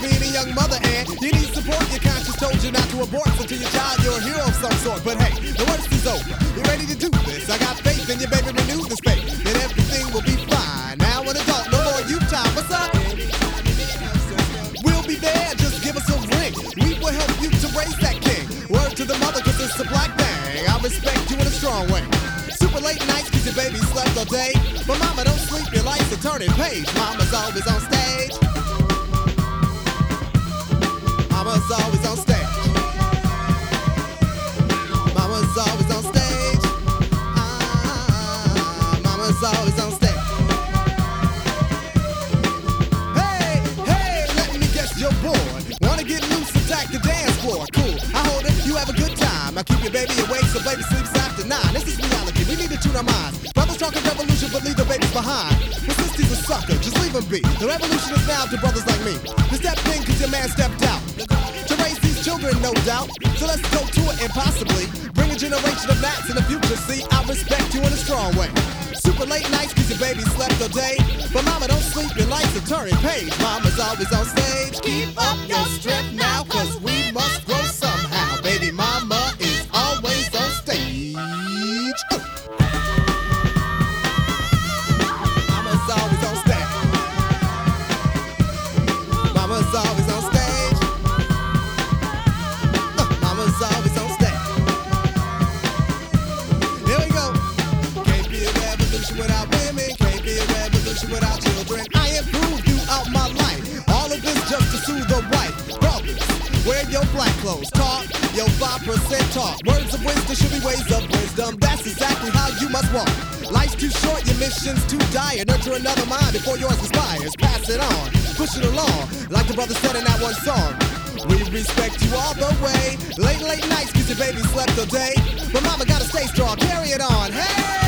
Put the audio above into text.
meaning young mother, and you need support. Your conscience told you not to abort, so to your child, you're a hero of some sort. But hey, the worst is over. You're ready to do this? I got faith in you, baby. Renew the faith, and everything will be fine. Now an adult, no more you time. What's up? We'll be there. Just give us a ring. We will help you to raise that king. Word to the mother, cause it's a black thing. I respect you in a strong way. Super late nights, cause your baby slept all day. But mama don't sleep, your life's a turning page. Mama's always on stage. Mama's always on stage. Mama's always on stage. Ah, mama's always on stage. Hey, hey, let me guess you're bored. Wanna get loose, attack the dance floor. Cool, I hold it, you have a good time. I keep your baby awake so baby sleeps after nine. This is reality, we need to tune our minds. Brothers talking revolution, but leave the babies behind. Since he's a sucker, just be. The revolution is now to brothers like me. You stepped in cause your man stepped out. To raise these children, no doubt. So let's go to it and possibly bring a generation of Nats in the future. See, I respect you in a strong way. Super late nights cause your baby slept all day. But mama, don't sleep, your life's a turning page. Mama's always on stage. Keep up your strength now, cause we without children. I improved throughout my life. All of this just to soothe the wife. Brothers, wear your black clothes. Talk your 5% talk. Words of wisdom should be ways of wisdom. That's exactly how you must walk. Life's too short, your mission's too dire. Nurture another mind before yours expires. Pass it on, push it along. Like the brother said in that one song. We respect you all the way. Late, late nights, cause your baby slept all day. But mama gotta stay strong, carry it on. Hey,